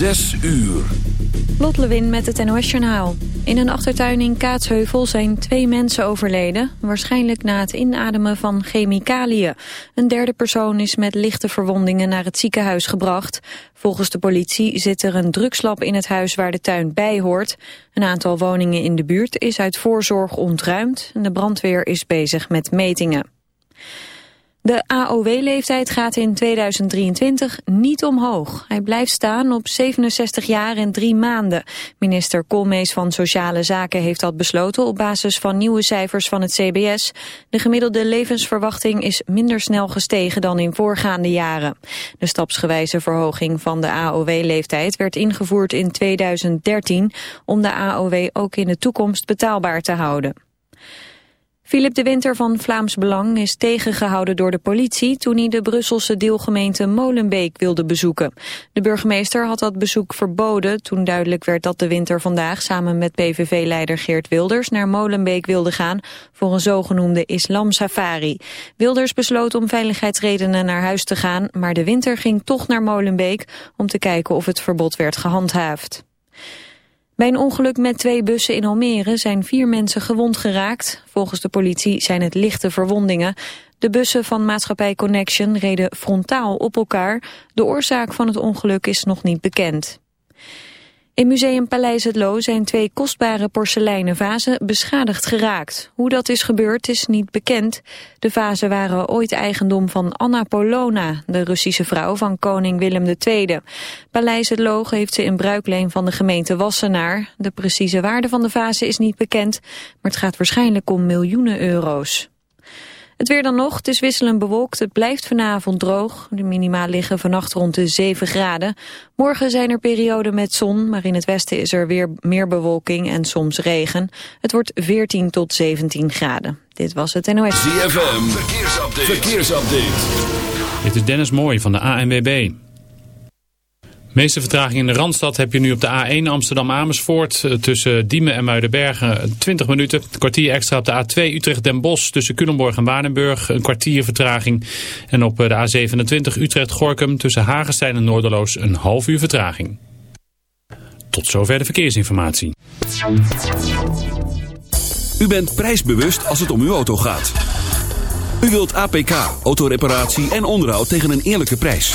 Zes uur. Lot Lewin met het NOS Journaal. In een achtertuin in Kaatsheuvel zijn twee mensen overleden. Waarschijnlijk na het inademen van chemicaliën. Een derde persoon is met lichte verwondingen naar het ziekenhuis gebracht. Volgens de politie zit er een drugslab in het huis waar de tuin bij hoort. Een aantal woningen in de buurt is uit voorzorg ontruimd. En de brandweer is bezig met metingen. De AOW-leeftijd gaat in 2023 niet omhoog. Hij blijft staan op 67 jaar en drie maanden. Minister Koolmees van Sociale Zaken heeft dat besloten op basis van nieuwe cijfers van het CBS. De gemiddelde levensverwachting is minder snel gestegen dan in voorgaande jaren. De stapsgewijze verhoging van de AOW-leeftijd werd ingevoerd in 2013 om de AOW ook in de toekomst betaalbaar te houden. Philip de Winter van Vlaams Belang is tegengehouden door de politie toen hij de Brusselse deelgemeente Molenbeek wilde bezoeken. De burgemeester had dat bezoek verboden toen duidelijk werd dat de Winter vandaag samen met PVV-leider Geert Wilders naar Molenbeek wilde gaan voor een zogenoemde islam-safari. Wilders besloot om veiligheidsredenen naar huis te gaan, maar de Winter ging toch naar Molenbeek om te kijken of het verbod werd gehandhaafd. Bij een ongeluk met twee bussen in Almere zijn vier mensen gewond geraakt. Volgens de politie zijn het lichte verwondingen. De bussen van maatschappij Connection reden frontaal op elkaar. De oorzaak van het ongeluk is nog niet bekend. In Museum Paleis het Loo zijn twee kostbare porseleinen vazen beschadigd geraakt. Hoe dat is gebeurd is niet bekend. De vazen waren ooit eigendom van Anna Polona, de Russische vrouw van koning Willem II. Paleis het Loo heeft ze in bruikleen van de gemeente Wassenaar. De precieze waarde van de vazen is niet bekend, maar het gaat waarschijnlijk om miljoenen euro's. Het weer dan nog, het is wisselend bewolkt, het blijft vanavond droog. De minima liggen vannacht rond de 7 graden. Morgen zijn er perioden met zon, maar in het westen is er weer meer bewolking en soms regen. Het wordt 14 tot 17 graden. Dit was het NOS. ZFM, verkeersupdate. verkeersupdate. Dit is Dennis Mooij van de ANWB meeste vertraging in de Randstad heb je nu op de A1 Amsterdam-Amersfoort. Eh, tussen Diemen en Muidenbergen 20 minuten. Een kwartier extra op de A2 Utrecht-Den Bosch. Tussen Culemborg en Waardenburg een kwartier vertraging. En op eh, de A27 Utrecht-Gorkum tussen Hagenstein en Noorderloos een half uur vertraging. Tot zover de verkeersinformatie. U bent prijsbewust als het om uw auto gaat. U wilt APK, autoreparatie en onderhoud tegen een eerlijke prijs.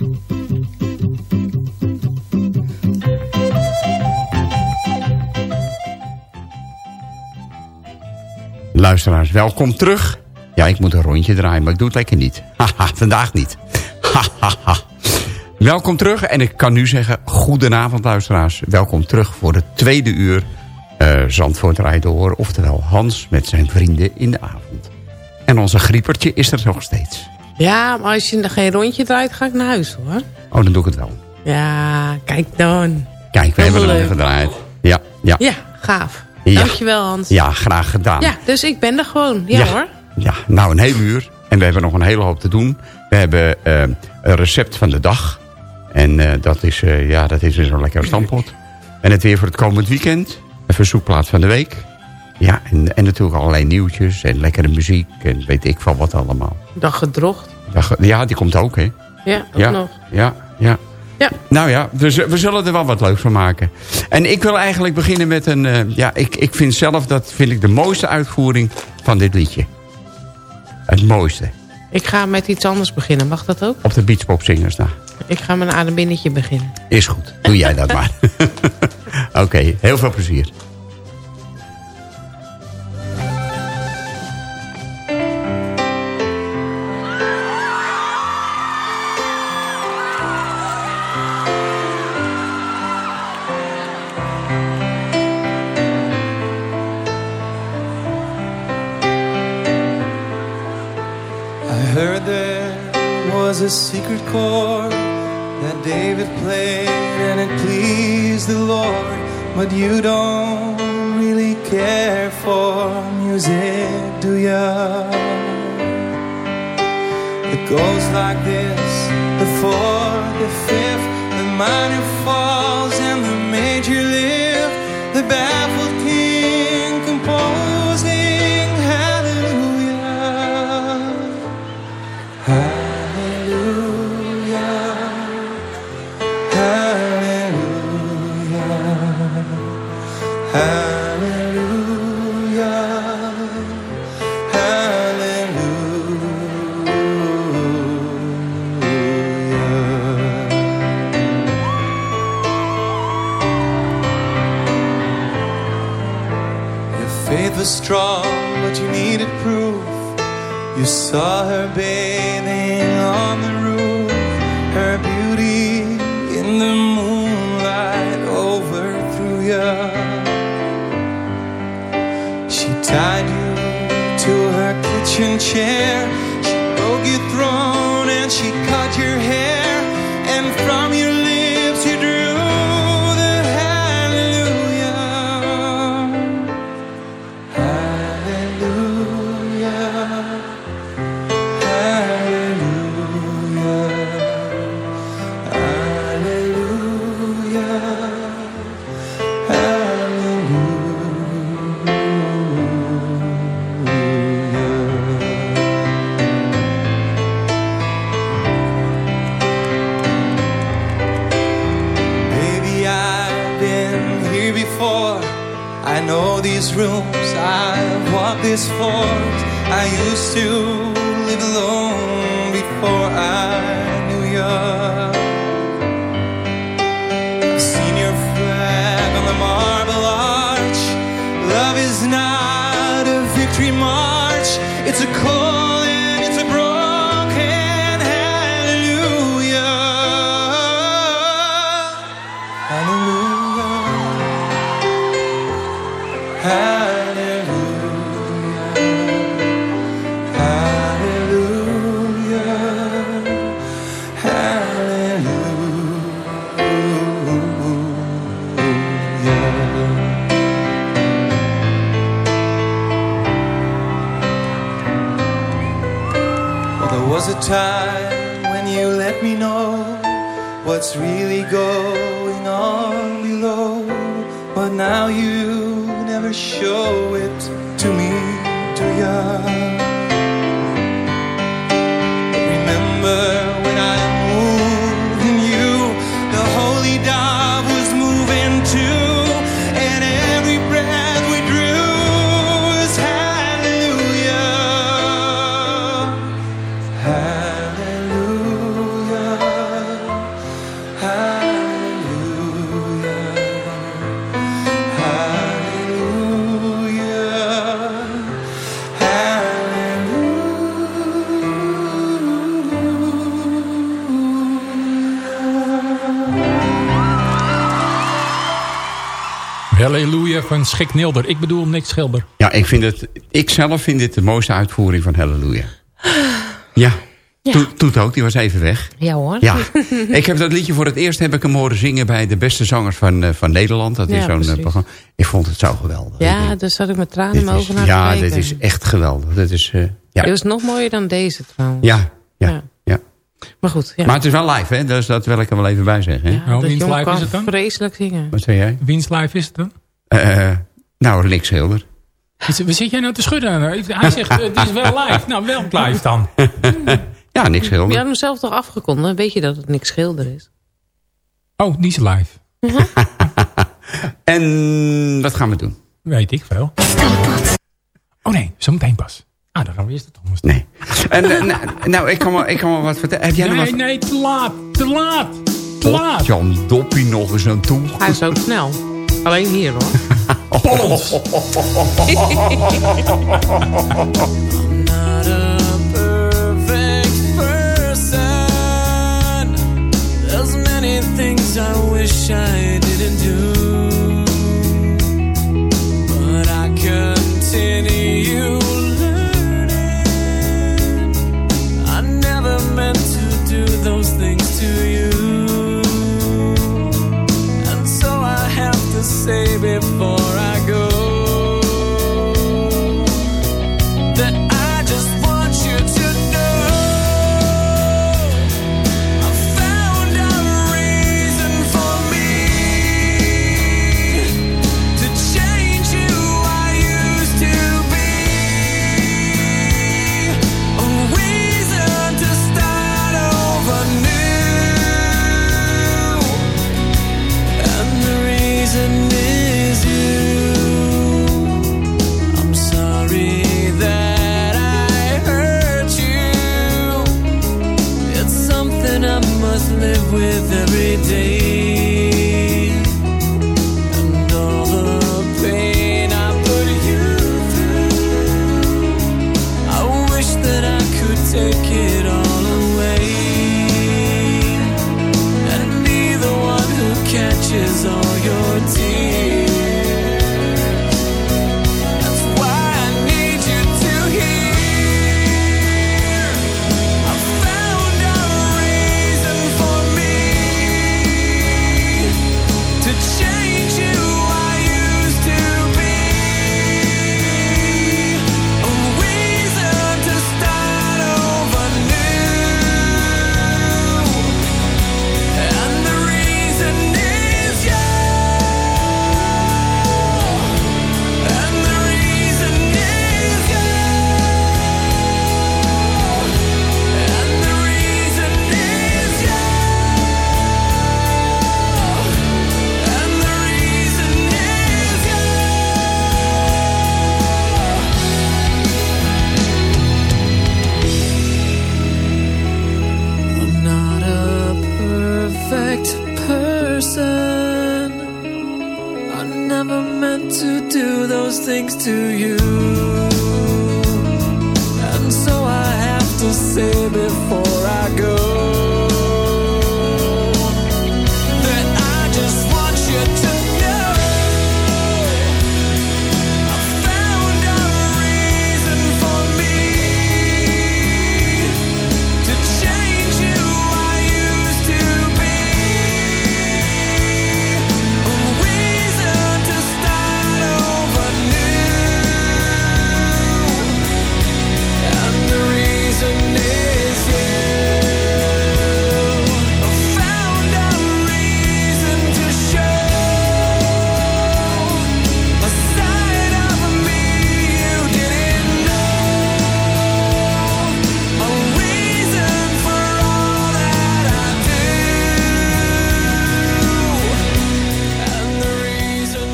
Luisteraars, welkom terug. Ja, ik moet een rondje draaien, maar ik doe het lekker niet. Haha, vandaag niet. Hahaha. welkom terug en ik kan nu zeggen, goedenavond luisteraars. Welkom terug voor het tweede uur eh Zandvoort rijdt door. Oftewel Hans met zijn vrienden in de avond. En onze griepertje is er nog steeds. Ja, maar als je geen rondje draait, ga ik naar huis hoor. Oh, dan doe ik het wel. Ja, kijk dan. Kijk, we hebben hem gedraaid. Ja, ja. Ja, gaaf. Ja. Dankjewel Hans. Ja, graag gedaan. Ja, dus ik ben er gewoon. Ja, hoor. Ja, nou een heel uur. En we hebben nog een hele hoop te doen. We hebben eh, een recept van de dag. En eh, dat, is, eh, ja, dat is weer zo'n lekker stampot. En het weer voor het komend weekend. Een verzoekplaat van de week. Ja, en, en natuurlijk allerlei nieuwtjes en lekkere muziek. En weet ik van wat allemaal. Dan gedrocht. Ja, die komt ook, hè? Ja, ook Ja, nog. ja, ja. Ja. Nou ja, dus we zullen er wel wat leuks van maken. En ik wil eigenlijk beginnen met een... eh, ja, ik, ik vind zelf, dat vind ik de mooiste uitvoering van dit liedje. Het mooiste. Ik ga met iets anders beginnen. Mag dat ook? Op de Beachpop Zingers daar. Ik ga met een adembinnetje beginnen. Is goed, doe jij dat maar. Oké, heel veel plezier. A secret chord that David played and it pleased the Lord. But you don't really care for music, do ya? It goes like this the fourth, the fifth, the minor saw her bathing on the roof, her beauty in the moonlight overthrew you. She tied you to her kitchen chair, I used to live alone. Schik Nilder. Ik bedoel Nick Schilder. Ja, ik, vind het, ik zelf vind dit de mooiste uitvoering van Halleluja. Ja, Ja. Toet, Toet ook, die was even weg. Ja hoor. Ja, ik heb dat liedje voor het eerst heb ik hem horen zingen bij de beste zangers van, eh, van Nederland. Dat is zo'n eh, programma. Ik vond het zo geweldig. Ja, daar zat ik met tranen in dit mijn ogen naar Ja, dit is echt geweldig. Dat is, eh, ja, Het was nog mooier dan deze trouwens. ja, ja, Ja. Maar goed, ja. Maar het is wel live, hè? Dus dat wil ik er wel even bij zeggen. Hè? ja, dat wiens jongen live is het dan? vreselijk zingen. Wat zei jij? Wiens live is het dan? Eh, nou, Rick Schilder. Wat zit jij nou te schudden? Hij zegt, eh, het is wel live. Nou, welk live dan? Ja, Nick Je Schilder. had hem zelf toch afgekondigd? Weet je dat het niks schilder is? Oh, is live. En wat gaan we doen? Weet ik veel. Oh nee, zometeen pas. Ah, dan gaan we eerst het anders doen. Nee. En, eh, nou, nou, ik kan wel, ik kan wel wat vertellen. Heb jij nog Nee, wat? nee, te laat. Te te laat. Te laat. Jan Doppie nog eens aan toe. Hij is ook snel. Alleen hier hoor. Holland. things I wish I didn't do. But I continue. Say before I go must live with every day.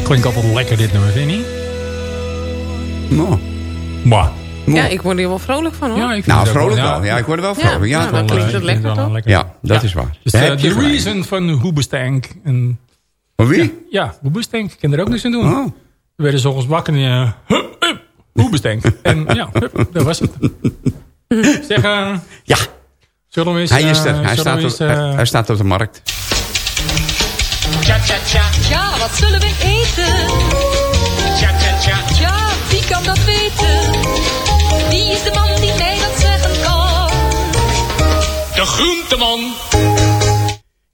Klinkt altijd lekker dit nummer, vind je niet? Nou, Maar. Ja, ik word hier wel vrolijk van hoor. Ja, ik vind nou vrolijk wel, wel. Ja, ik word er wel vrolijk. Ja, nou, wel, dan klinkt het lekker wel toch? lekker. ja, dat is waar. Dus eh, heb je The gelijk. Reason van Hoebestank. En Van wie? ja, Hoebestank. Ik kan er ook niks aan doen. Oh. We werden s'ochtends wakker en uh, hup, hup, Hoebestank. en ja, hup, dat was het. zeg, eh, Ja, zullen we eens... hij is er. Hij staat, op, hij staat op de markt. Ja, wat zullen we eten? Ja, wie kan dat weten? Wie is de man die mij dat zeggen kan? De groenteman.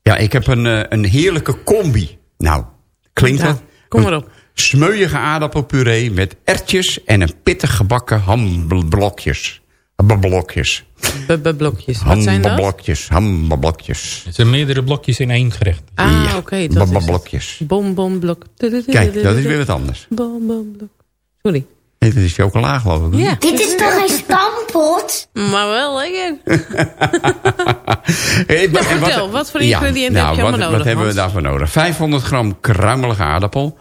Ja, ik heb een, eh, een heerlijke combi. Nou, klinkt Ja, dat? kom maar op. Smeuïge aardappelpuree met ertjes en een pittig gebakken hamblokjes. Hamblokjes. B-b-blokjes. Wat zijn dat? Hamblokjes. Hamblokjes. Het zijn meerdere blokjes in één gerecht. Ah, Ja, oké. dat is het. Hamblokjes. Bonbonblok. Kijk, dat is weer wat anders. Bonbonblok. Sorry. Nee, dat is chocola geloof ik. Ja. Dit is toch een stampot? Maar wel lekker. Hey, maar- vertel, wat voor ingrediënten nou, heb je wat, allemaal Wat nodig, hebben we daarvoor nodig? 500 gram kruimelige aardappel.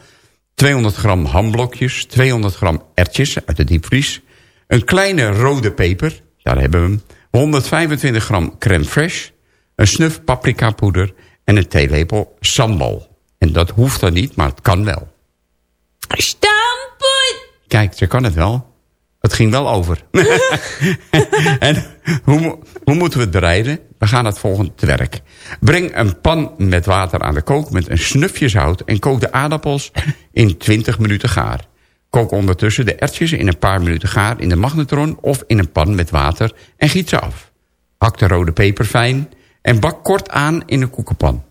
200 gram hamblokjes. 200 gram ertjes uit de diepvries. Een kleine rode peper. Daar hebben we hem. 125 gram crème fraîche. een snuf paprikapoeder en een theelepel sambal. En dat hoeft dan niet, maar het kan wel. Stamppot! Kijk, ze kan het wel. Het ging wel over. en hoe, hoe moeten we het bereiden? We gaan het volgende te werk. Breng een pan met water aan de kook met een snufje zout... en kook de aardappels in 20 minuten gaar. Kook ondertussen de ertjes in een paar minuten gaar in de magnetron... of in een pan met water en giet ze af. Hak de rode peper fijn en bak kort aan in een koekenpan.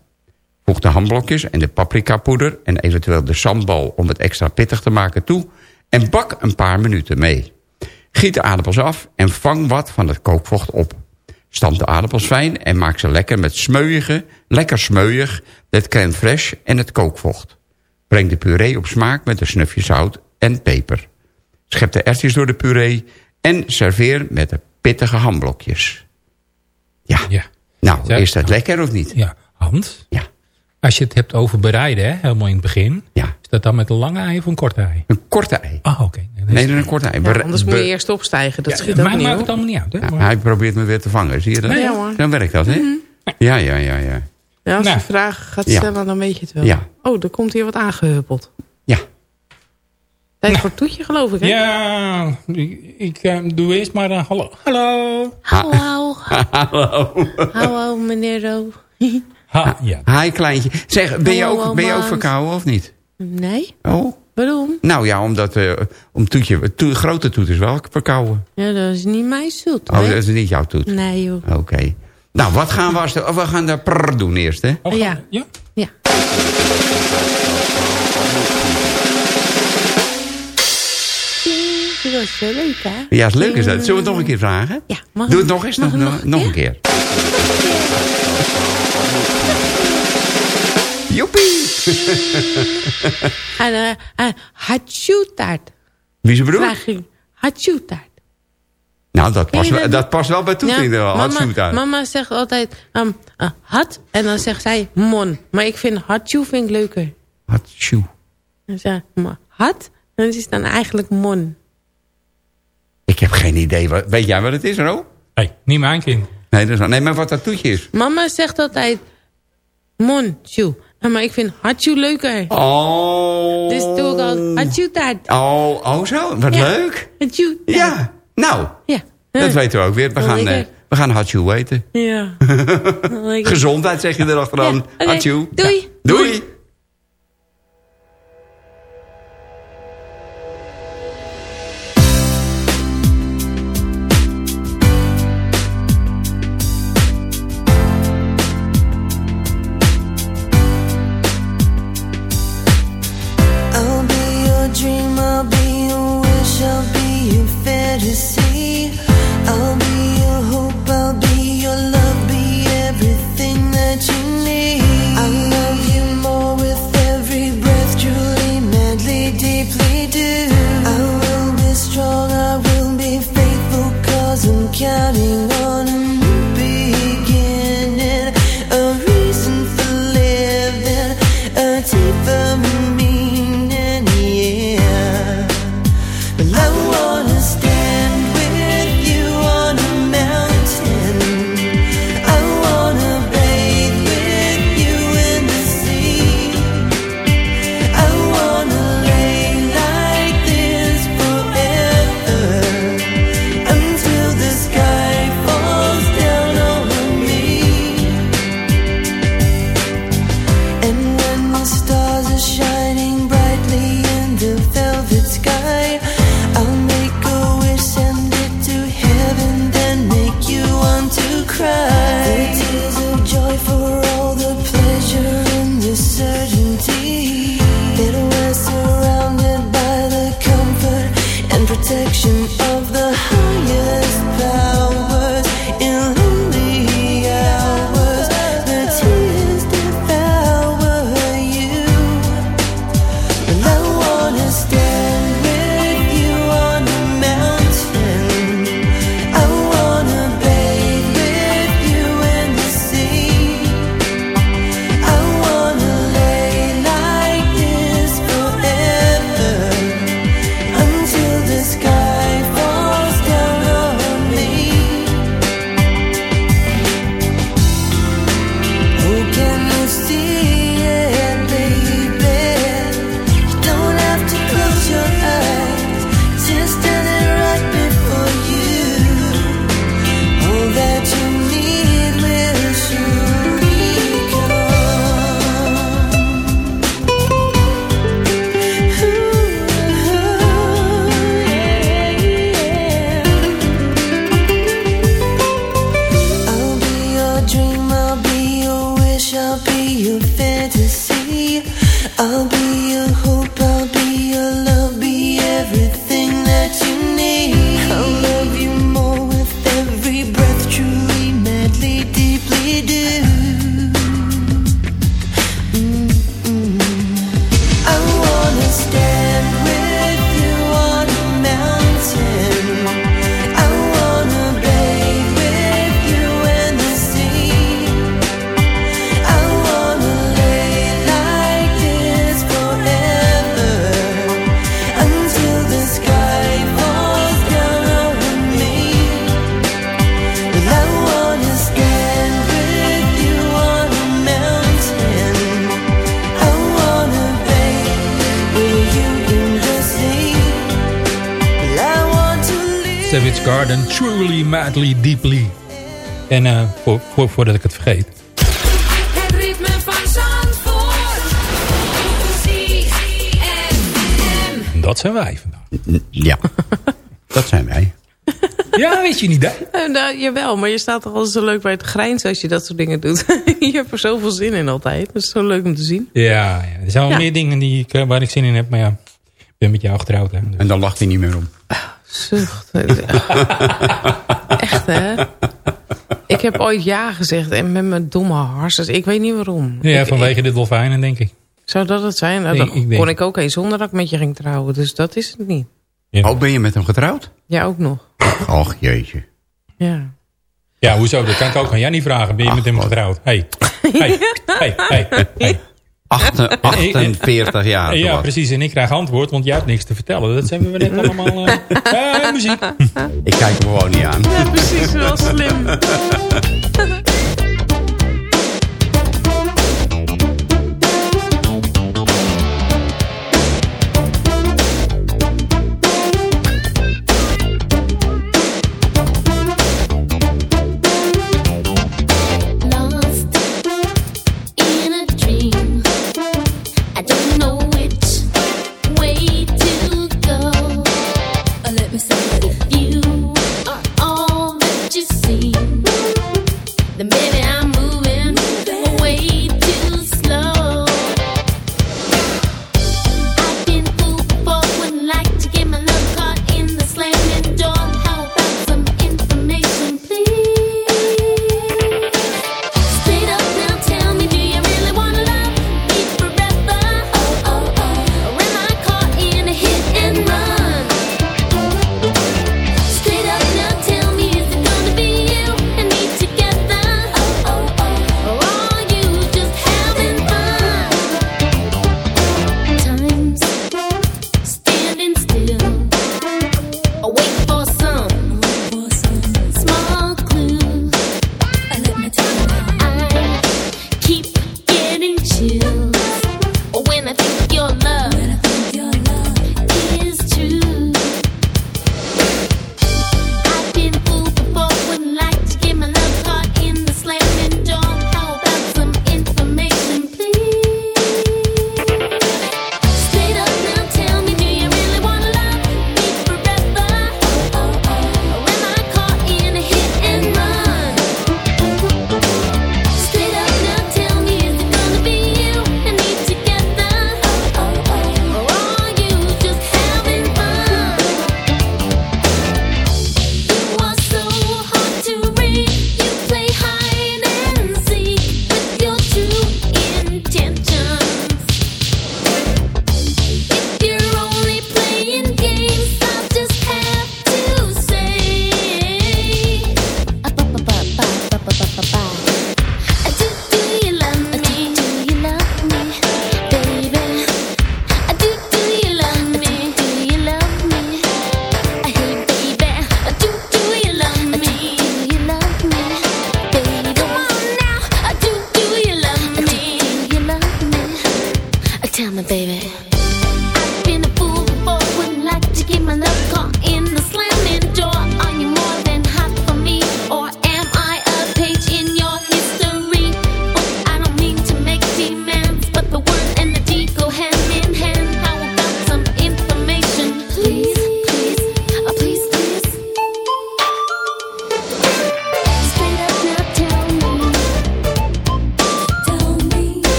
Voeg de hamblokjes en de paprikapoeder en eventueel de sambal om het extra pittig te maken toe... en bak een paar minuten mee. Giet de aardappels af en vang wat van het kookvocht op. Stamp de aardappels fijn en maak ze lekker met smeuïge, lekker smeuïg... het crème fraîche en het kookvocht. Breng de puree op smaak met een snufje zout en peper. Schep de erwtjes door de puree en serveer met de pittige hamblokjes. Ja, Ja. nou, Ja. is dat lekker of niet? Ja, Hans. Ja. Als je het hebt over bereiden, hè, helemaal in het begin. Ja. Is dat dan met een lange ei of een korte ei? Een korte ei. Ah, oké. Nee, dan een korte ei. Ja, anders moet je eerst opstijgen. Dat Ja, schiet ook mij niet maakt op. het allemaal niet uit. Hè? Ja, Maar- hij probeert me weer te vangen, zie je dat? Nee, hoor. Dan werkt dat, hè? Ja, ja, ja, ja. Ja, als Nou. je vragen gaat Ja. stellen, dan weet je het wel. Ja. Oh, er komt hier wat aangehuppeld. Tijd voor het toetje, geloof ik, hè? Ja, ik, ik, eh, doe eerst maar een hallo. Hallo. Hallo. Hallo. Hallo, meneer Ro. Ha, ja. Hi, kleintje. Zeg, ben je, ook, ben je ook verkouden of niet? Nee? Oh. Waarom? Nou ja, omdat eh om toetje, to, grote toet is wel verkouden. Ja, dat is niet mijn zoet. Oh, hè? dat is niet jouw toet. Nee, joh. Oké. Nou, wat gaan we we gaan de prrr doen eerst, hè? Oh, Ja. ja. Ja. Dat was zo leuk, hè? Ja, is leuk is dat. Zullen we het nog een keer vragen? Ja, mag Doe het nog eens, nog, nog, nog een keer. Joepie! En, eh, eh, Hatsjoetaart. Wie je broer? Vraag ik. Hatsjoetaart. Nou, dat past, wel, dat past wel bij Toet in de mama, mama zegt altijd um, uh, had en dan zegt zij mon. Maar ik vind hatsjoe vind ik leuker. Hatsjoe. Dan zeg ik maar had en het is dan eigenlijk mon. Ik heb geen idee. Wat, weet jij wat het is, Ro? Hey, niet mijn kind. Nee, dat is nee, maar wat dat toetje is. Mama zegt altijd mon, tjoe. En Maar ik vind hatsjoe leuker. Oh. Dus doe ik al hatsjoe taart. Oh, oh zo. Wat Ja. leuk. Taart. Ja. Nou, Ja. dat weten we ook weer. We gaan, eh, we gaan hatsjoe eten. Ja. Gezondheid zeg je erachteraan. Ja. Doei. Ja. Doei. Deeply. En eh, voor, voordat ik het vergeet. Het van Dat zijn wij vandaag. Ja, dat zijn wij. Ja, weet je niet, hè? Eh, nou, jawel, maar je staat toch altijd zo leuk bij het grijns als je dat soort dingen doet. je hebt er zoveel zin in altijd. Dat is zo leuk om te zien. Ja, ja. er zijn wel meer dingen die ik, eh, waar ik zin in heb, maar ja, ik ben met jou getrouwd. Dus. En dan lacht hij niet meer om. Zucht. Echt, hè? Ik heb ooit ja gezegd en met mijn domme harses. Dus ik weet niet waarom. Ja, vanwege ik, de dolfijnen, denk ik. Zou dat het zijn? Nou, dan ik kon ik ook eens zonder dat ik met je ging trouwen. Dus dat is het niet. Ook Oh, ben je met hem getrouwd? Ja, ook nog. Och, jeetje. Ja. Ja, hoezo? Dat kan ik ook aan Jannie vragen. Ben je met hem getrouwd? Hé, hé, hé, hé. 48 jaar. Ja, precies. En ik krijg antwoord, want jij hebt niks te vertellen. Dat zijn we net allemaal... Uh, muziek. Ik kijk hem gewoon niet aan. Ja, precies. Wel slim.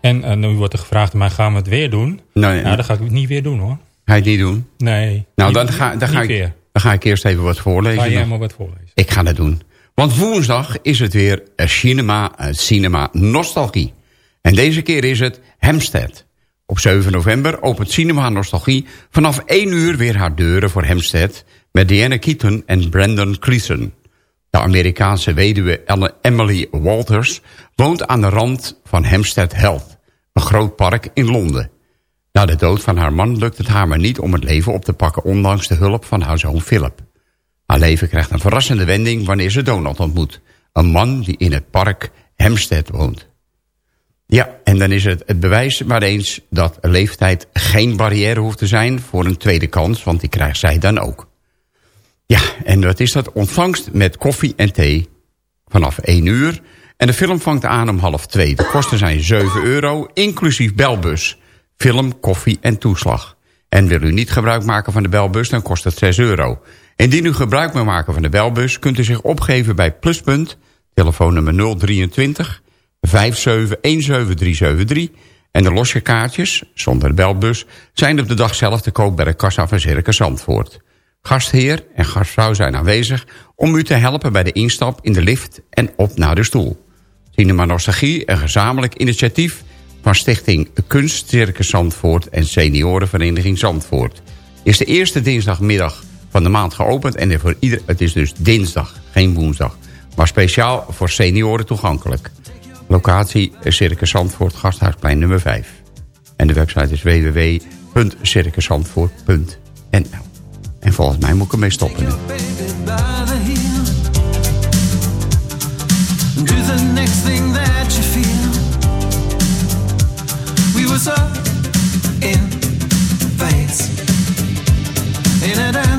En eh, nu wordt er gevraagd, maar gaan we het weer doen? Nee, nou, dat ga ik niet weer doen hoor. Ga je het niet doen? Nee. Nou, dan, ga, dan, ga ik, dan ga ik eerst even wat voorlezen. Ga jij maar wat voorlezen. Ik ga dat doen. Want woensdag is het weer eh, Cinema, eh, Cinema Nostalgie. En deze keer is het Hemstead. Op 7 november opent Cinema Nostalgie vanaf 1 uur weer haar deuren voor Hemstead... met Diana Keaton en Brandon Cleason. De Amerikaanse weduwe Emily Walters woont aan de rand van Hempstead Health een groot park in Londen. Na de dood van haar man lukt het haar maar niet om het leven op te pakken... ondanks de hulp van haar zoon Philip. Haar leven krijgt een verrassende wending wanneer ze Donald ontmoet. Een man die in het park Hampstead woont. Ja, en dan is het het bewijs maar eens dat leeftijd geen barrière hoeft te zijn... voor een tweede kans, want die krijgt zij dan ook. Ja, en wat is dat? Ontvangst met koffie en thee vanaf 1 uur. En de film vangt aan om half 2. De kosten zijn 7 euro, inclusief belbus. Film, koffie en toeslag. En wil u niet gebruik maken van de belbus, dan kost het 6 euro. Indien u gebruik wil maken van de belbus... kunt u zich opgeven bij Pluspunt, telefoonnummer 023 5717373... en de losse kaartjes, zonder de belbus... zijn op de dag zelf te koop bij de kassa van Circus Zandvoort. Gastheer en gastvrouw zijn aanwezig om u te helpen bij de instap in de lift en op naar de stoel. Cinema Nostalgie, een gezamenlijk initiatief van stichting Kunst Circus Zandvoort en Seniorenvereniging Zandvoort. Is de eerste dinsdagmiddag van de maand geopend en voor ieder, het is dus dinsdag, geen woensdag. Maar speciaal voor senioren toegankelijk. Locatie Circus Zandvoort, Gasthuisplein nummer 5. En de website is www.circuszandvoort.nl En volgens mij moet ik ermee stoppen next thing that you feel. We were up in phase in a dance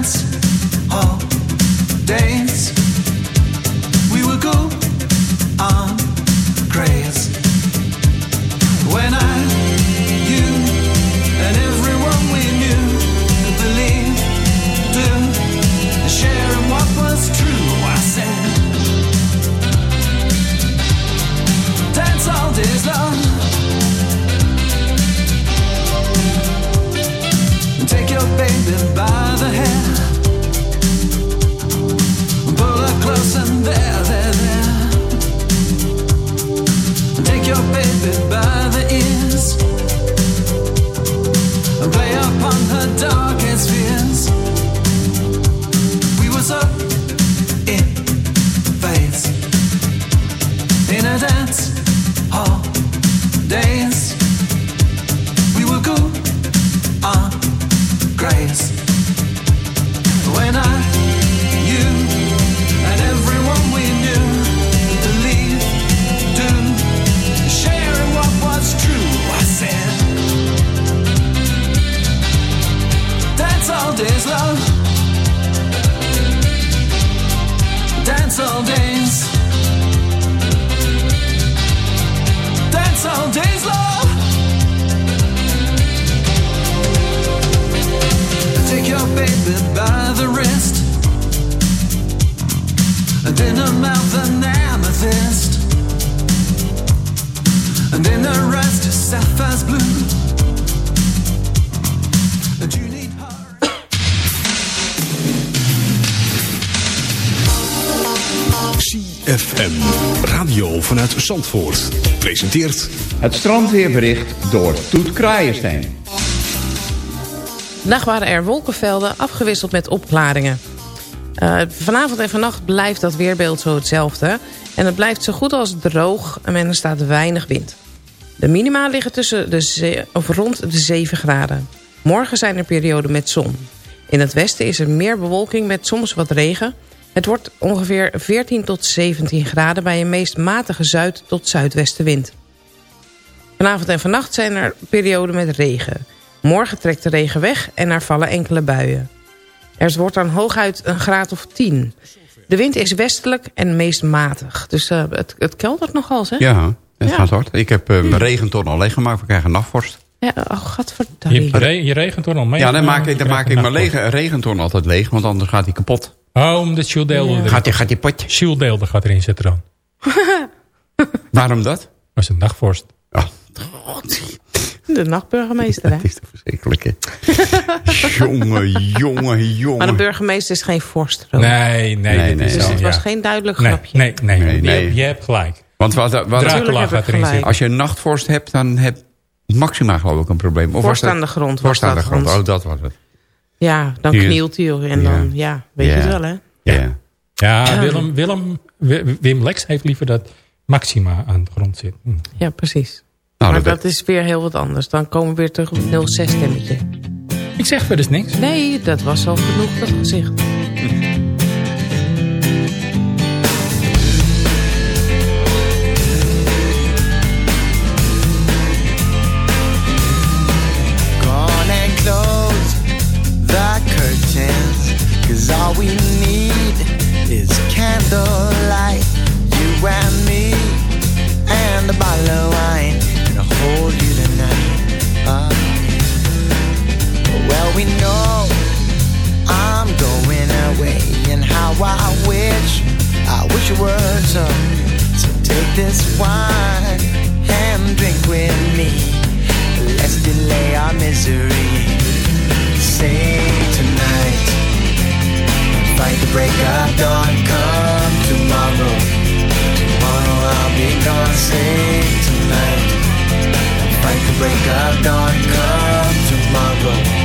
the wrist. And in her mouth an amethyst. And in her eyes just sapphire's blue. And you need her. CFM. Radio vanuit Zandvoort. Presenteert Het strandweerbericht door Toet Kraaienstein. Vandaag waren er wolkenvelden afgewisseld met opklaringen. Eh, vanavond en vannacht blijft dat weerbeeld zo hetzelfde. En het blijft zo goed als droog en er staat weinig wind. De minima liggen tussen de of rond de 7 graden. Morgen zijn er perioden met zon. In het westen is er meer bewolking met soms wat regen. Het wordt ongeveer 14 tot 17 graden bij een meest matige zuid- tot zuidwestenwind. Vanavond en vannacht zijn er perioden met regen. Morgen trekt de regen weg en er vallen enkele buien. Er wordt dan hooguit een graad of 10. De wind is westelijk en meest matig. Dus eh, het, het keldert nogal, hè? Ja, het Ja. gaat hard. Ik heb eh, mijn regenton al leeggemaakt. We krijgen nachtvorst. Ja, oh, gadverdamme. Je, re je regent er al mee. Ja, dan maak ik, dan maak ik mijn lege, regenton altijd leeg. Want anders gaat hij kapot. Oh, omdat Shielddale Ja. Gaat hij gaat die potje. Shielddale gaat erin zitten dan. Waarom dat? Dat is een nachtvorst. Oh. De nachtburgemeester, hè? Dat is toch verschrikkelijk, hè? jongen, jongen, jongen. Maar de burgemeester is geen vorst. Nee, nee, Nee, dat nee. is Dus zo, het ja. was geen duidelijk Nee, grapje. nee, nee, Nee, Je, nee. hebt, je hebt gelijk. Want wat, wat, Dracula gaat erin zitten. als je een nachtvorst hebt, dan heb Maxima geloof ik een probleem. Of was Vorst dat- aan de grond was Vorst aan de grond, oh dat was het. Ja, dan Hier. knielt hij ook. En Ja. dan, ja, weet je Ja. het wel, hè? Ja. Ja, Willem, Willem, Wi- Wim Lex heeft liever dat Maxima aan de grond zit. Hm. Ja, precies. Nou, maar dat- dat is weer heel wat anders. Dan komen we weer terug op het 06-stemmetje. Ik zeg verder niks. Nee, dat was al genoeg, dat gezicht. Gone and close the curtains. Cause all we need is candlelight. You and me, and a bottle of wine. We know I'm going away. And how I wish, I wish you were so. So take this wine and drink with me. Let's delay our misery. Say tonight, fight the break of dawn. Come tomorrow, tomorrow I'll be gone. Say tonight, fight the break of dawn. Come tomorrow,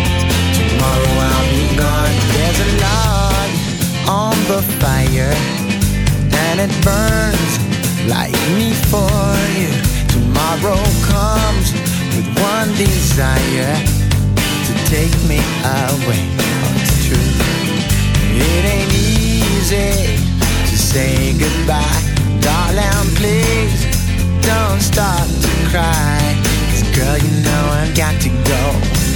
tomorrow I'll be gone. There's a log on the fire, and it burns like me for you. Tomorrow comes with one desire to take me away. It's true. It ain't easy to say goodbye. Darling, please don't start to cry. 'Cause girl, you know I've got to go.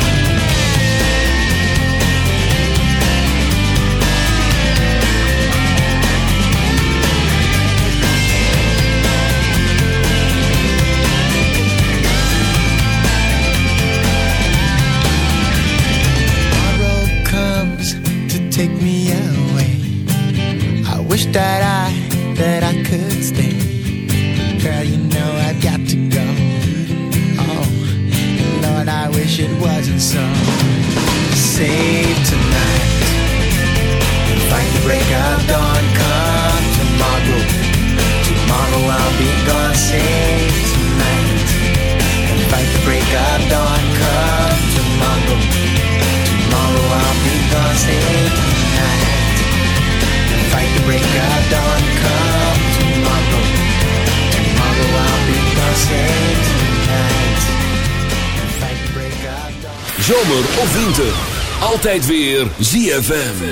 of winter. Altijd weer ZFM.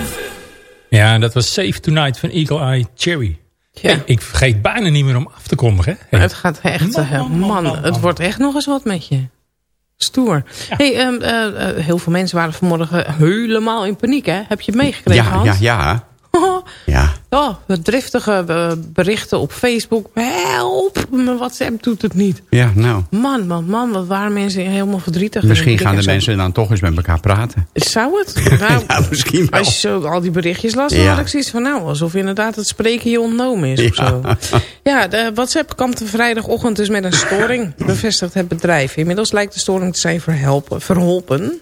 Ja, en dat was Safe Tonight van Eagle Eye Cherry. Hey, ik vergeet bijna niet meer om af te kondigen. Hè? Hey. Het gaat echt, eh, man, het wordt echt nog eens wat met je. Stoer. Hey, ehm, eh, eh, heel veel mensen waren vanmorgen helemaal in paniek, hè? Heb je het meegekregen, Ja, Hans? ja, ja. Ja. Oh, driftige berichten op Facebook. Help, mijn WhatsApp doet het niet. Ja, nou. Man, man, man, wat waren mensen helemaal verdrietig. Misschien En gaan de mensen dan toch eens met elkaar praten. Zou het? Nou, Ja, misschien wel. Als je zo al die berichtjes las, dan Ja. had ik zoiets van... nou, alsof inderdaad het spreken je ontnomen is of zo. Ja, de WhatsApp kwam vrijdagochtend dus met een storing. Bevestigt het bedrijf. Inmiddels lijkt de storing te zijn verhelpen, verholpen.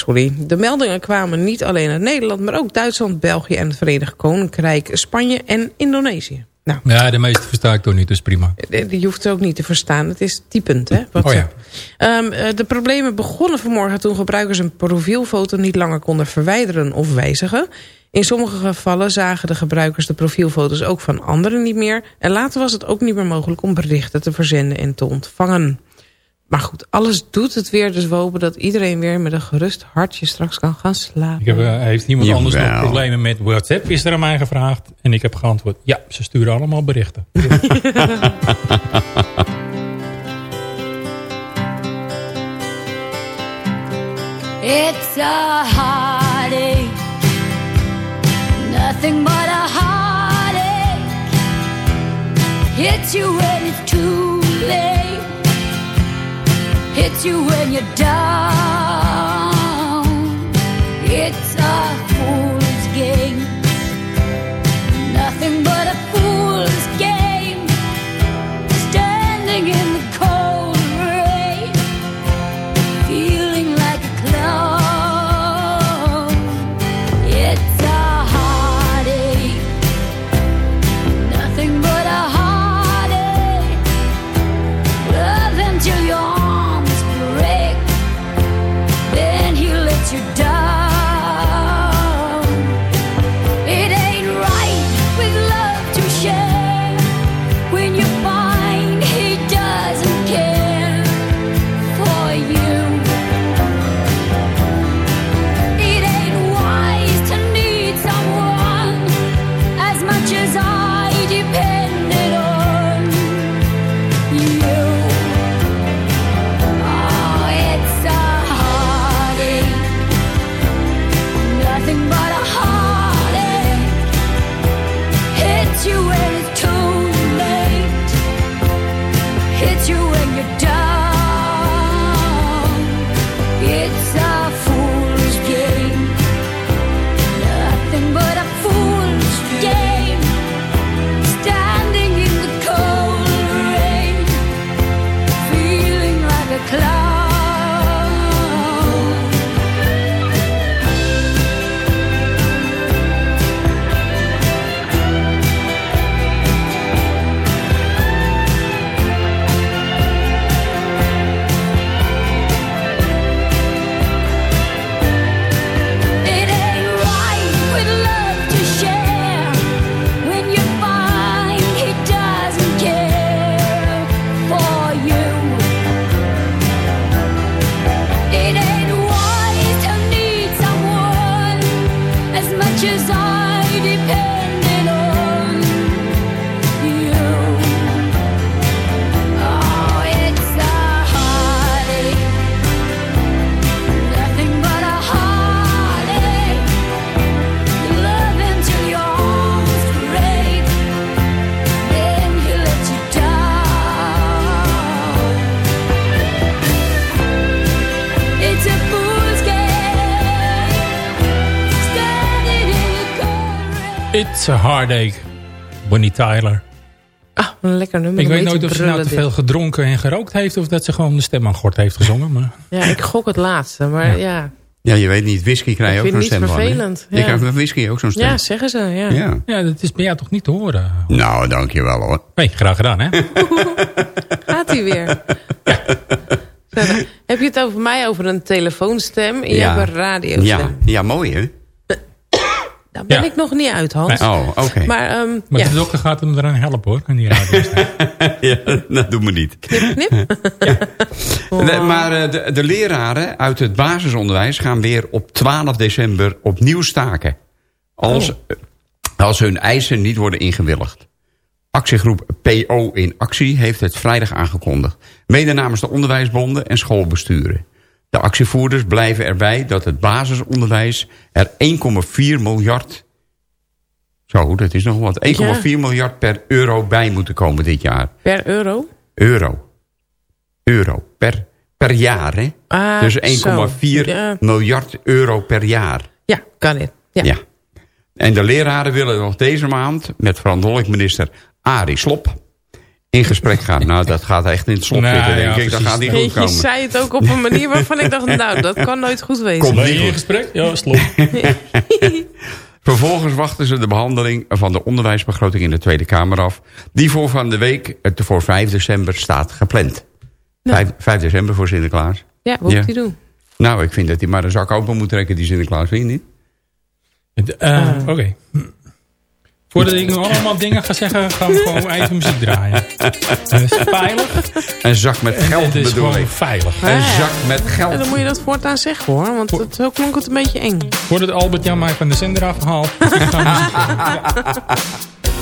Sorry. De meldingen kwamen niet alleen uit Nederland... maar ook Duitsland, België en het Verenigd Koninkrijk... Spanje en Indonesië. Nou, Ja, de meeste versta ik toch niet, dus prima. je hoeft het ook niet te verstaan. Het is typend, hè? WhatsApp. Ehm, eh, de problemen begonnen vanmorgen toen gebruikers een profielfoto niet langer konden verwijderen of wijzigen. In sommige gevallen zagen de gebruikers de profielfoto's ook van anderen niet meer. En later was het ook niet meer mogelijk om berichten te verzenden en te ontvangen. Maar goed, alles doet het weer. Dus we hopen dat iedereen weer met een gerust hartje straks kan gaan slapen. Ik heb, eh, heeft iemand anders nog problemen met WhatsApp? Is er aan mij gevraagd. En ik heb geantwoord, ja, ze sturen allemaal berichten. It's a heartache, nothing but a heartache. Hits you when Hits you when you're down. It's a Heartache. Bonnie Tyler. Ah, een lekker nummer. Ik weet nooit of ze nou te dit. veel gedronken en gerookt heeft... of dat ze gewoon de stem aan gort heeft gezongen. Maar Ja, ik gok het laatste, maar ja. Ja, je weet niet. Whisky krijg je Ik ook zo'n vind het stem niet van. hè? vervelend, Ik ja. krijg met whisky ook zo'n stem. Ja, zeggen ze, ja. Ja. ja, dat is bij jou toch niet te horen? Nou, dankjewel hoor. Nee, graag gedaan hè? Gaat hij weer. Heb je het over mij over een telefoonstem? Je Ja. hebt een radiostem. Ja, ja mooi hè? Daar ben Ja. ik nog niet uit, Hans. Oh, oké. Maar, ehm, Maar ja. de dokter gaat hem eraan helpen hoor. Aan die ja, dat doen we niet. knip. Nee, maar eh, de, de leraren uit het basisonderwijs gaan weer op 12 december opnieuw staken. Als, Oh. eh, als hun eisen niet worden ingewilligd. Actiegroep PO in actie heeft het vrijdag aangekondigd. Mede namens de onderwijsbonden en schoolbesturen. De actievoerders blijven erbij dat het basisonderwijs er 1,4 miljard... Zo, dat is nog wat. 1,4 miljard per euro bij moeten komen dit jaar. Per euro? Euro. Euro. Per, per jaar, hè? Ah, dus 1,4 zo. Ja. miljard euro per jaar. Ja, kan het. Ja. Ja. En de leraren willen nog deze maand... met verantwoordelijk minister Arie Slop... in gesprek gaan. Nou, dat gaat echt in het slop Nou, zitten, denk ja, ik. Dat gaat niet Je, goed je komen. zei het ook op een manier waarvan ik dacht... nou, dat kan nooit goed wezen. Komt niet je in gesprek? Ja, slop. Vervolgens wachten ze de behandeling van de onderwijsbegroting in de Tweede Kamer af... die voor van de week, eh, voor 5 december, staat gepland. 5, 5 december voor Sinterklaas. Ja, wat Ja. moet hij doen? Nou, ik vind dat hij maar een zak open moet trekken, die Sinterklaas, vind je niet? Eh, Oké. Voordat ik nu allemaal dingen ga zeggen, gaan we gewoon eigen muziek draaien. Het is veilig. Een zak met geld Het is bedoel gewoon ik. veilig. Een zak met En geld. dan moet je dat voortaan zeggen hoor, want het, zo klonk het een beetje eng. Voordat Albert Jan mij van de zender afhaalt.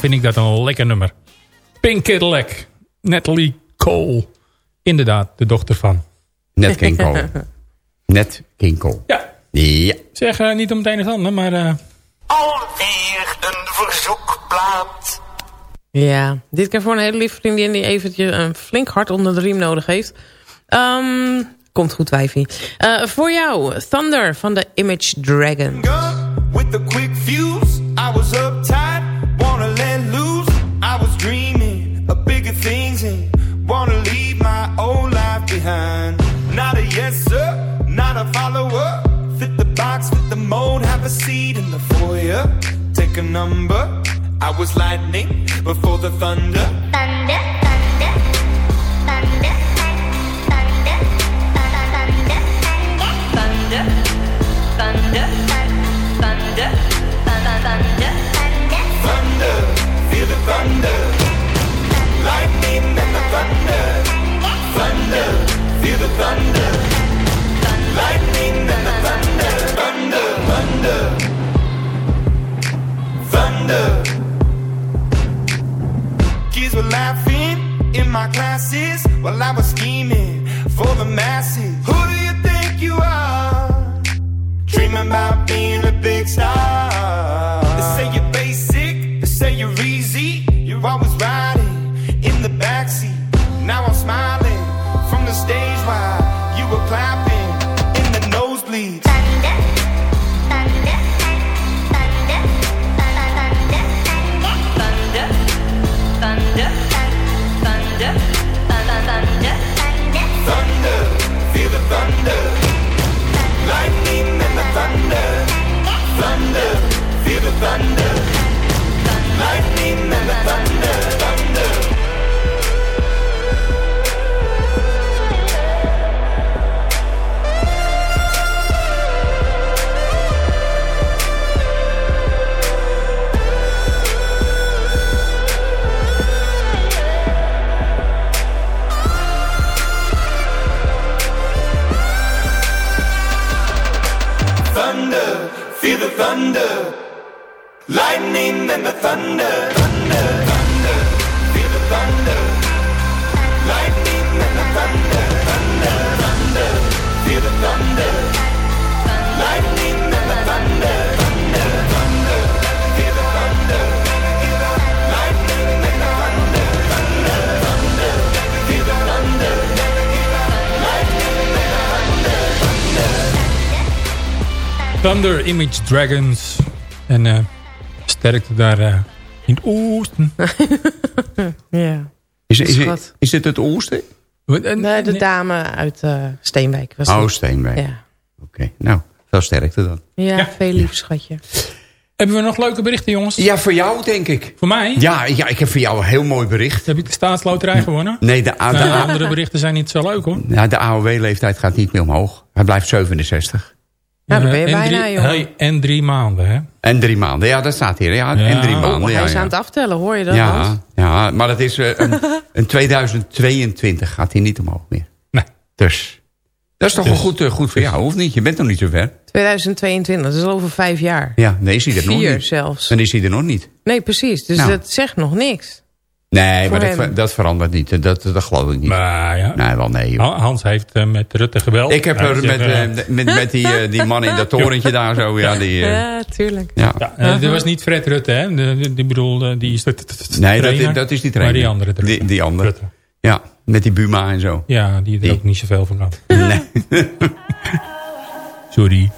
vind ik dat een lekker nummer. Pink Cadillac. Natalie Cole. Inderdaad, de dochter van. Net King Cole. Net King Cole. Ja. Ja. Zeg eh, niet om het een of ander, maar... eh, Alweer een verzoekplaat. Ja, dit keer voor een hele lieve vriendin die eventjes een flink hart onder de riem nodig heeft. Ehm, komt goed, wijfie. Eh, voor jou, Thunder van de Image Dragon. with the quick fuse. I was uptight, a number. I was lightning before the thunder. Thunder, thunder, thunder, thunder, thunder, Thunder, thunder, thunder, thunder, thunder. Thunder, feel the thunder. Lightning and the thunder. Thunder, feel the thunder. Lightning and the thunder. Thunder, thunder. Thunder. Kids were laughing in my classes while I was scheming for the masses. Who do you think you are? Dreaming about being a big star. Lightning and the thunder. Thunder, thunder, feel the thunder. Lightning and the thunder. Thunder, thunder, feel the thunder. Lightning and the thunder. Thunder, thunder, feel the thunder. Lightning and the thunder. Thunder, thunder, feel the thunder. Thunder. Image Dragons. En eh sterkte daar eh, in het oosten. Ja. Is, is, Schat. is, is dit het oosten? Nee, de dame uit eh, Steenwijk. Was Oh. Steenwijk. Ja. Oké, nou, veel sterkte dan. Ja, veel lief, schatje. Hebben we nog leuke berichten, jongens? Ja, voor jou denk ik. Voor mij? Ja, ja ik heb voor jou een heel mooi bericht. Heb ik de staatsloterij gewonnen? Nee, de, Nou, de, andere berichten zijn niet zo leuk, hoor. ja, de AOW-leeftijd gaat niet meer omhoog. Hij blijft 67. Nou, daar ben je en bijna, drie, jongen. hey, en drie maanden, hè? En drie maanden, ja, dat staat hier. Ja, Ja. en drie Oh, maanden. hij ja, is ja. aan het aftellen, hoor je dat? Hans? Ja, ja, maar dat is eh, een, een 2022 gaat hij niet omhoog meer. Nee. Dus, dat is toch Dus- wel goed, eh, goed voor jou, of niet? Je bent nog niet zo ver. 2022, dat is al over vijf jaar. Ja, nee, is hij er nog Vier niet. zelfs. Dan is hij er nog niet. Nee, precies. Dus Nou. dat zegt nog niks. Nee, Voor maar dat, ver- dat verandert niet. Dat, dat geloof ik niet. Maar ja, Nee, wel nee. joh. Han- Hans heeft eh, met Rutte gebeld. Ik heb er met, eh, eh, met, met die, die man in dat torentje daar zo. Ja, die, eh, Ja, tuurlijk. ja. ja, dat was niet Fred Rutte, hè? Die bedoel, eh, die is de, de- de- Nee, dat, trainer. dat is die Maar trainer. die andere Rutte. Die, die andere. Rutte. Ja, met die Buma en zo. Ja, die er Die. ook niet zoveel van kan. Nee. Sorry.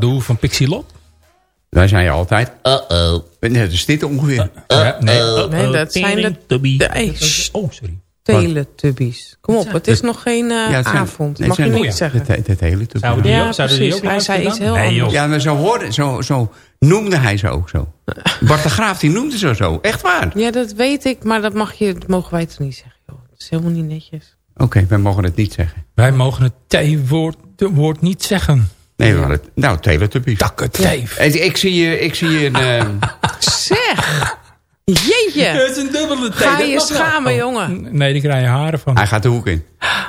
Mamadou van Pixie Lot. Wij zijn je altijd. Uh-oh. Net is dit ongeveer. Ja, nee. Nee, dat zijn de, de hey, shh, Oh, sorry. Teletubbies. Kom op, het is nog geen eh, Ja, het zijn- avond. nee, Mag je niet zeggen. Het, het, hele. Zouden die Ja, ook, zouden die precies. ook Hij zei iets heel Nee, anders. Ja, maar zo, hoorde, zo, zo noemde hij ze ook zo. Bart de Graaf, die noemde ze zo. Echt waar. Oké, Ja, dat weet ik, maar dat, mag je, dat mogen wij toch niet zeggen. Joh. Dat is helemaal niet netjes. wij mogen het niet zeggen. Wij mogen het T-woord de woord niet zeggen. Nee, we het. Nou, Teletubbies. Takken teef. Ik, ik zie je, ik zie je een... eh, Zeg! Jeetje! Het is een dubbele. Ga je wel. schamen, jongen. Nee, die krijg je haren van. hij gaat de hoek in.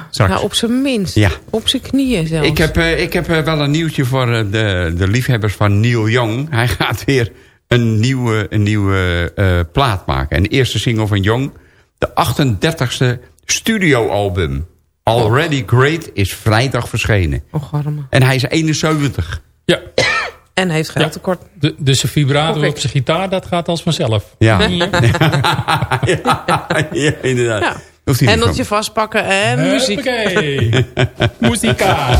Straks. Nou, op zijn minst. Ja. Op zijn knieën zelfs. Ik heb, eh, ik heb eh, wel een nieuwtje voor eh, de, de liefhebbers van Neil Young. Hij gaat weer een nieuwe, een nieuwe eh, plaat maken. En de eerste single van Young, de 38e studioalbum. Already Great is vrijdag verschenen. Och, arme. En hij is 71. Ja. En heeft geld tekort. De, dus zijn vibrato Hoop ik. op zijn gitaar, dat gaat als vanzelf. Ja, ja, ja, inderdaad. Ja. Hendeltje vastpakken en muziek. Huppakee. Muzika.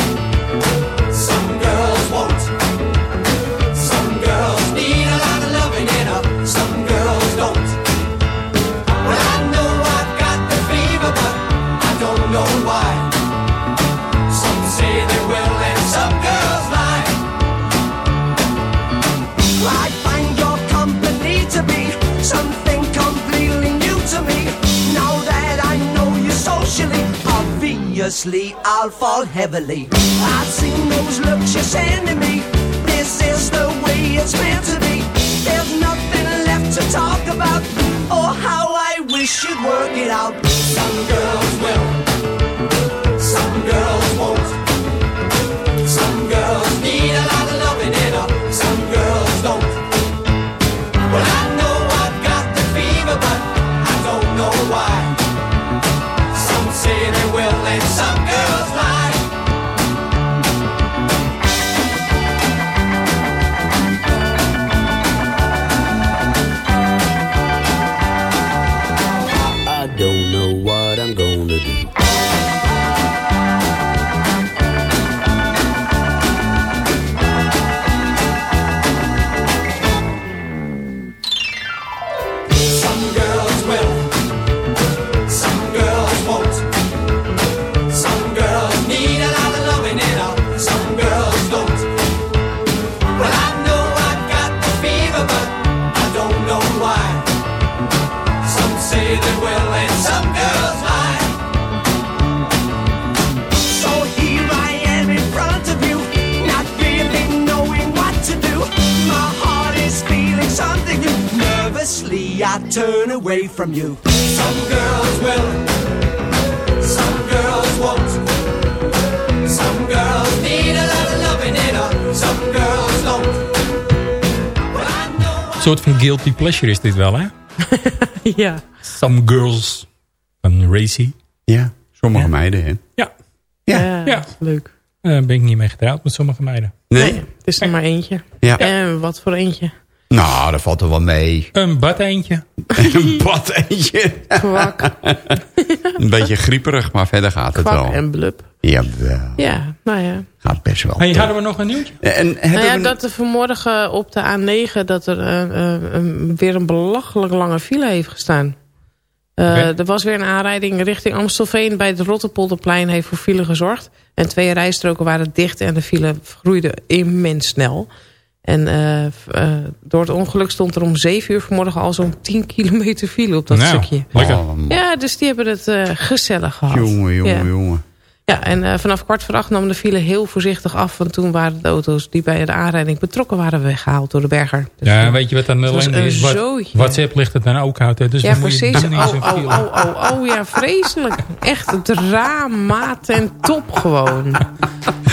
obviously I'll fall heavily. I've seen those looks you're sending from you. Some girls will, some girls won't. Some girls need a lot of loving in her, some girls don't. Een soort van guilty pleasure is dit wel, hè? ja. Some girls van Racy. Ja, sommige meiden, hè? Ja. Ja, Ja. leuk. Daar ben ik niet mee getrouwd met sommige meiden. Nee? Het is er maar eentje. Ja. En wat voor eentje? Nou, dat valt er wel mee. Een bad eentje. Een bad eentje. Kwak. Een beetje grieperig, maar verder gaat het Kwak wel. en blub. Jawel, Ja, nou ja. gaat best wel. Hey, hadden we nog een nieuwtje? En hebben Nou ja, we... dat er vanmorgen op de A9 dat er eh, eh, een- weer een belachelijk lange file heeft gestaan. Eh. Er was weer een aanrijding richting Amstelveen bij het Rotterpolderplein heeft voor file gezorgd. En twee rijstroken waren dicht en de file groeide immens snel. En eh, f- eh, door het ongeluk stond er om 7 uur vanmorgen al zo'n 10 kilometer file op dat nou, stukje. lekker. Oh. Ja, dus die hebben het eh, gezellig gehad. jongen, jongen, Ja. jongen. Ja, en eh, vanaf kwart voor acht nam de file heel voorzichtig af. Want toen waren de auto's die bij de aanrijding betrokken waren weggehaald door de berger. Dus, Ja, eh, weet je wat dan het was ellende een is? Wat. WhatsApp ligt het dan ook uit. Hè? Dus ja, dan moet je precies. Oh, oh, file. oh, oh, oh, ja, vreselijk. Echt drama ten top gewoon.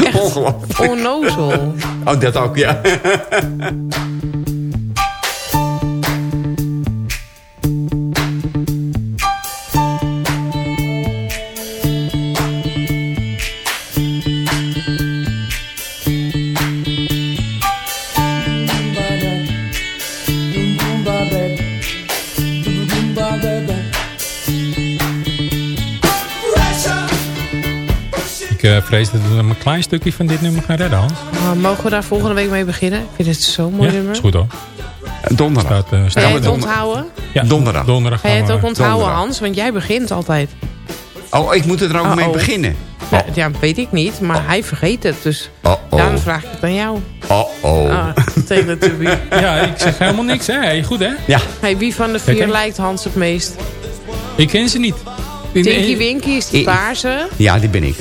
Echt Ongelooflijk. onnozel. Oh, dat ook, ja. Vrees dat we een klein stukje van dit nummer gaan redden, Hans. Mogen we daar volgende week mee beginnen? Ik vind het zo'n mooi Ja, nummer. is goed hoor. Donderdag. Staat, eh, Ga staat jij het donder- onthouden? ja, Donderdag. Donderdag Ga het ook onthouden, donderdag. Hans? Want jij begint altijd. Oh, ik moet er ook Oh, mee oh. beginnen. Ja, ja, weet ik niet. Maar hij vergeet het. Dus Oh, daarom vraag ik het aan jou. Oh, oh. Ah. Ja, ik zeg helemaal niks. Hè? Goed hè? Ja, Hey, wie van de vier lijkt Hans het meest? Ik ken ze niet. In- Tinky in- Winky is die paarse. ja, die ben ik.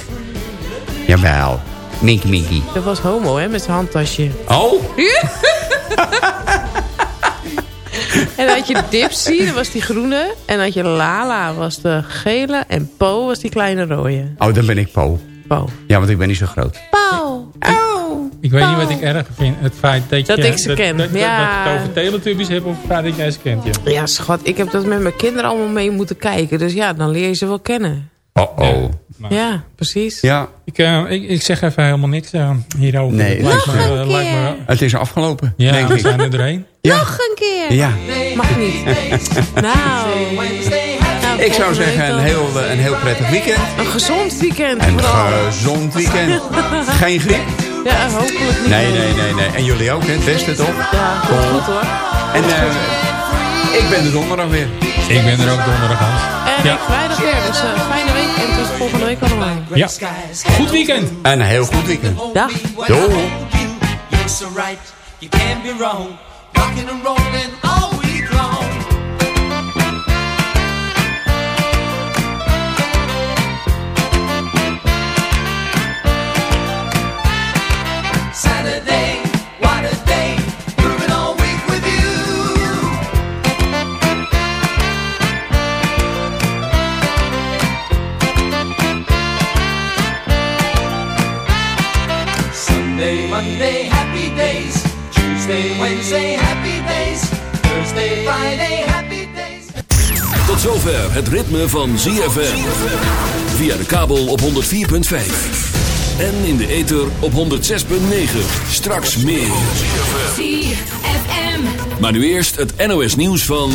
Jawel. Minky Minky. Dat was homo, hè, met zijn handtasje. Oh, En dan had je Dipsy, dat was die groene. En dan had je Lala, was de gele. En Po was die kleine rode. oh, dan ben ik Po. Po. Ja, want ik ben niet zo groot. Po. Oh. Ik weet niet wat ik erg vind. Het feit dat, Dat je, ik ze ken, Dat, dat, ja. dat je het over Teletubbies hebt of het feit dat jij ze kent. Ja. Ja, schat, ik heb dat met mijn kinderen allemaal mee moeten kijken. Dus ja, dan leer je ze wel kennen. Oh, oh. Ja, precies. Ja, ik, eh, ik, ik zeg even helemaal niks eh, hierover. Nee, Het lijkt me, eh, lijkt me, het is afgelopen, ja, denk we ik. zijn er doorheen. Ja, Nog een keer. ja. Mag niet. nou. nou, Ik zou zeggen een heel, een heel prettig weekend. Een gezond weekend. Een vooral. gezond weekend. Geen griep? Ja, hopelijk niet. Nee, nee, nee, nee. En jullie ook, hè? Het beste toch? Ja, komt goed hoor. En eh, ik ben de donderdag weer. Ik ben er ook donderdag aan. En Ja. ik vrijdag weer. Dus tot volgende week allemaal. Ja, goed weekend. En een heel goed weekend. Dag. Doei. Tuesday, Wednesday, happy days. Thursday, Friday, happy days. Tot zover het ritme van ZFM. Via de kabel op 104.5. En in de ether op 106.9. Straks meer. ZFM. Maar nu eerst het NOS nieuws van...